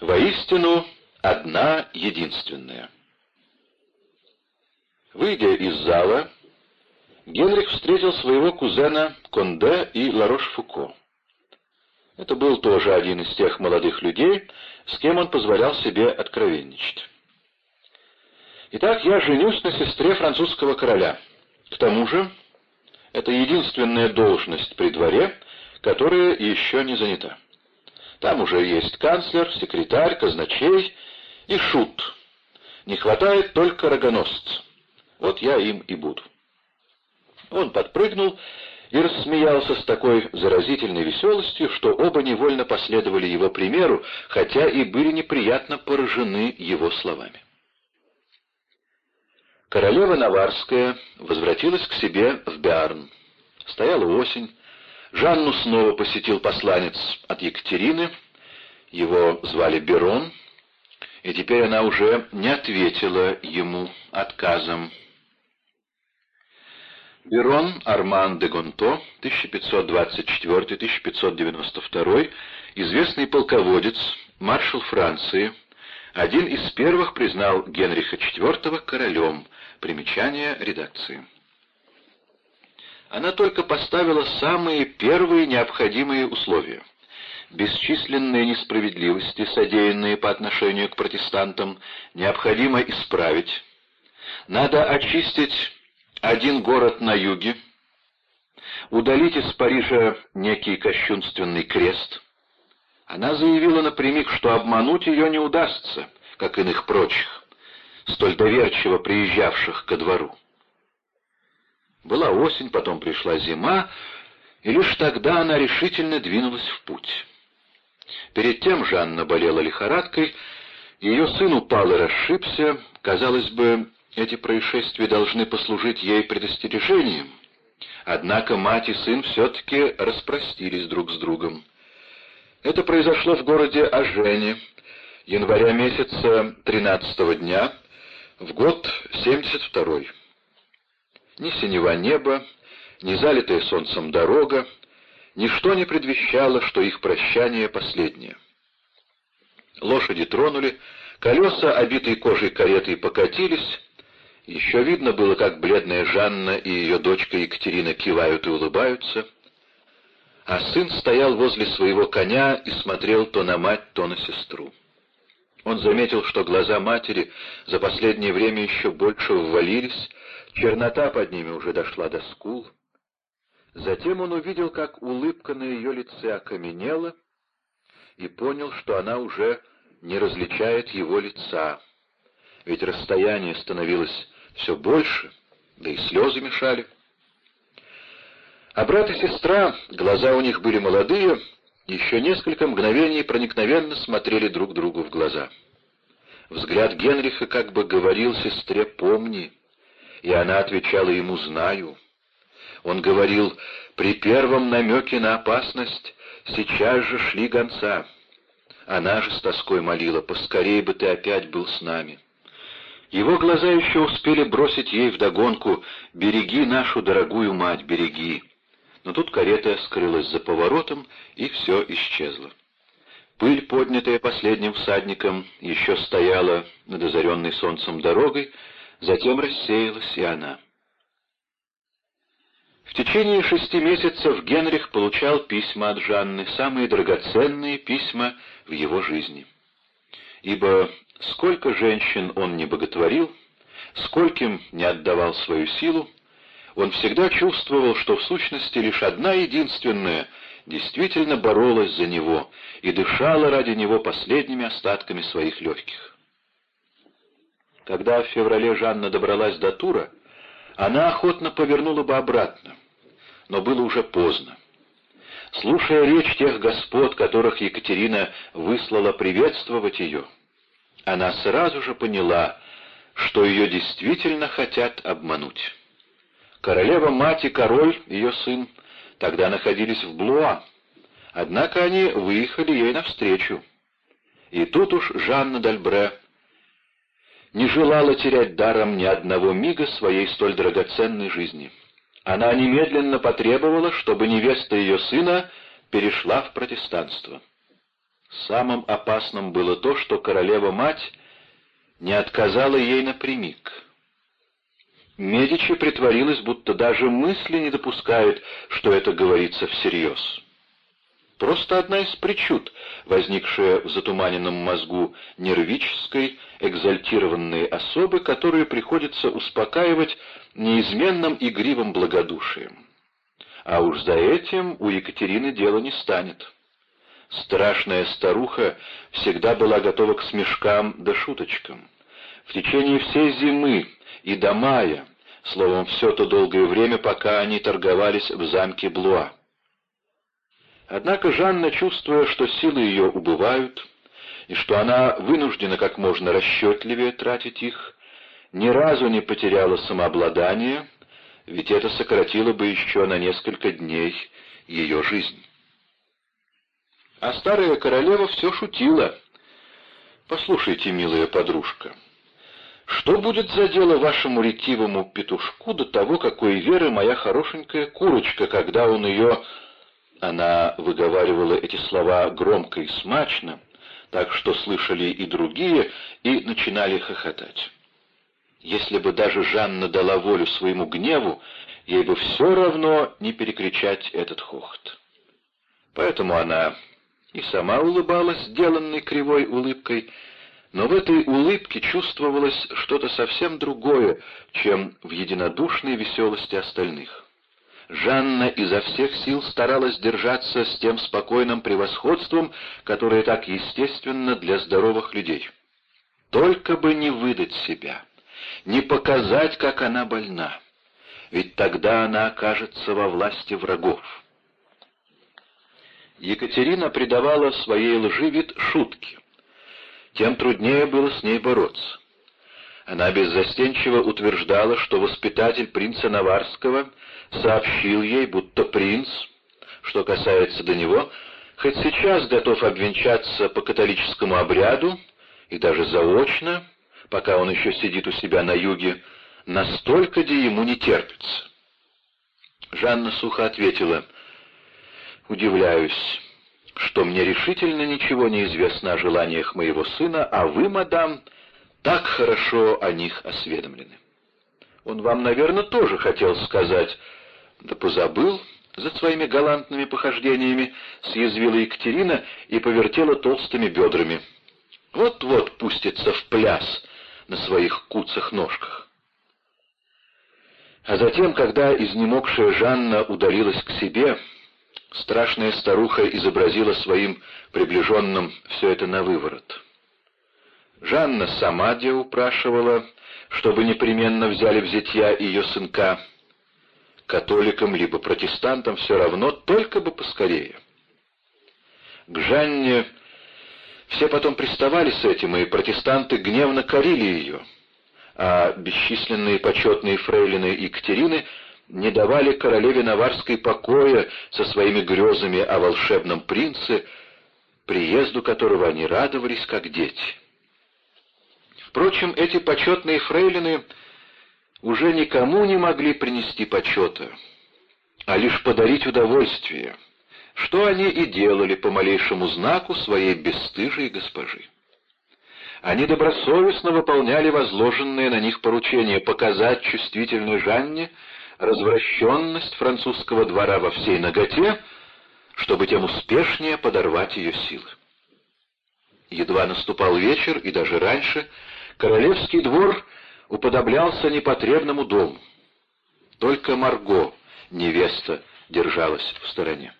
Воистину, одна единственная. Выйдя из зала, Генрих встретил своего кузена Конде и Ларош-Фуко. Это был тоже один из тех молодых людей, с кем он позволял себе откровенничать. «Итак, я женюсь на сестре французского короля. К тому же, это единственная должность при дворе, которая еще не занята. Там уже есть канцлер, секретарь, казначей и шут. Не хватает только рогоносца. Вот я им и буду». Он подпрыгнул и рассмеялся с такой заразительной веселостью, что оба невольно последовали его примеру, хотя и были неприятно поражены его словами. Королева Наварская возвратилась к себе в Биарн. Стояла осень. Жанну снова посетил посланец от Екатерины. Его звали Берон, и теперь она уже не ответила ему отказом. Берон Арман де Гонто, 1524-1592, известный полководец, маршал Франции, один из первых признал Генриха IV королем. Примечание редакции. Она только поставила самые первые необходимые условия. Бесчисленные несправедливости, содеянные по отношению к протестантам, необходимо исправить. Надо очистить один город на юге, удалить из Парижа некий кощунственный крест. Она заявила напрямик, что обмануть ее не удастся, как иных прочих, столь доверчиво приезжавших ко двору. Была осень, потом пришла зима, и лишь тогда она решительно двинулась в путь. Перед тем Жанна болела лихорадкой, ее сын упал и расшибся, казалось бы, эти происшествия должны послужить ей предостережением. Однако мать и сын все-таки распростились друг с другом. Это произошло в городе Ажене, января месяца 13 дня, в год 72 -й. Ни синего неба, ни залитая солнцем дорога, ничто не предвещало, что их прощание последнее. Лошади тронули, колеса, обитые кожей кареты, покатились, еще видно было, как бледная Жанна и ее дочка Екатерина кивают и улыбаются, а сын стоял возле своего коня и смотрел то на мать, то на сестру. Он заметил, что глаза матери за последнее время еще больше ввалились, чернота под ними уже дошла до скул. Затем он увидел, как улыбка на ее лице окаменела, и понял, что она уже не различает его лица, ведь расстояние становилось все больше, да и слезы мешали. А брат и сестра, глаза у них были молодые, еще несколько мгновений проникновенно смотрели друг другу в глаза. Взгляд Генриха как бы говорил сестре «помни», и она отвечала ему «знаю». Он говорил «при первом намеке на опасность сейчас же шли гонца». Она же с тоской молила «поскорей бы ты опять был с нами». Его глаза еще успели бросить ей вдогонку «Береги нашу дорогую мать, береги!» Но тут карета скрылась за поворотом, и все исчезло. Пыль, поднятая последним всадником, еще стояла над озаренной солнцем дорогой, затем рассеялась и она. В течение шести месяцев Генрих получал письма от Жанны, самые драгоценные письма в его жизни. Ибо Сколько женщин он не боготворил, скольким не отдавал свою силу, он всегда чувствовал, что в сущности лишь одна единственная действительно боролась за него и дышала ради него последними остатками своих легких. Когда в феврале Жанна добралась до Тура, она охотно повернула бы обратно, но было уже поздно. Слушая речь тех господ, которых Екатерина выслала приветствовать ее, она сразу же поняла, что ее действительно хотят обмануть. Королева-мать и король, ее сын, тогда находились в Блуа, однако они выехали ей навстречу. И тут уж Жанна Дальбре не желала терять даром ни одного мига своей столь драгоценной жизни. Она немедленно потребовала, чтобы невеста ее сына перешла в протестанство. Самым опасным было то, что королева-мать не отказала ей напрямик. Медичи притворилась, будто даже мысли не допускает, что это говорится всерьез. Просто одна из причуд, возникшая в затуманенном мозгу нервической, экзальтированной особы, которую приходится успокаивать неизменным игривым благодушием. А уж за этим у Екатерины дело не станет. Страшная старуха всегда была готова к смешкам да шуточкам. В течение всей зимы и до мая, словом, все то долгое время, пока они торговались в замке Блуа. Однако Жанна, чувствуя, что силы ее убывают, и что она вынуждена как можно расчетливее тратить их, ни разу не потеряла самообладание, ведь это сократило бы еще на несколько дней ее жизнь. А старая королева все шутила. «Послушайте, милая подружка, что будет за дело вашему ретивому петушку до того, какой веры моя хорошенькая курочка, когда он ее она выговаривала эти слова громко и смачно, так что слышали и другие, и начинали хохотать. Если бы даже Жанна дала волю своему гневу, ей бы все равно не перекричать этот хохот. Поэтому она и сама улыбалась сделанной кривой улыбкой, но в этой улыбке чувствовалось что-то совсем другое, чем в единодушной веселости остальных. Жанна изо всех сил старалась держаться с тем спокойным превосходством, которое так естественно для здоровых людей. Только бы не выдать себя, не показать, как она больна, ведь тогда она окажется во власти врагов. Екатерина придавала своей лжи вид шутки. Тем труднее было с ней бороться. Она беззастенчиво утверждала, что воспитатель принца Наварского сообщил ей, будто принц, что касается до него, хоть сейчас готов обвенчаться по католическому обряду и даже заочно, пока он еще сидит у себя на юге, настолько где ему не терпится. Жанна сухо ответила, «Удивляюсь, что мне решительно ничего не известно о желаниях моего сына, а вы, мадам, так хорошо о них осведомлены. Он вам, наверное, тоже хотел сказать, да позабыл за своими галантными похождениями, съязвила Екатерина и повертела толстыми бедрами. Вот-вот пустится в пляс на своих куцах ножках. А затем, когда изнемогшая Жанна удалилась к себе, страшная старуха изобразила своим приближенным все это на выворот. Жанна сама где упрашивала, чтобы непременно взяли в зятья ее сынка. Католикам либо протестантам все равно, только бы поскорее. К Жанне все потом приставали с этим, и протестанты гневно корили ее, а бесчисленные почетные фрейлины Екатерины не давали королеве Наварской покоя со своими грезами о волшебном принце, приезду которого они радовались как дети. Впрочем, эти почетные фрейлины уже никому не могли принести почета, а лишь подарить удовольствие, что они и делали по малейшему знаку своей бесстыжей госпожи. Они добросовестно выполняли возложенные на них поручения показать чувствительной Жанне развращенность французского двора во всей ноготе, чтобы тем успешнее подорвать ее силы. Едва наступал вечер, и даже раньше, Королевский двор уподоблялся непотребному дому. Только Марго, невеста, держалась в стороне.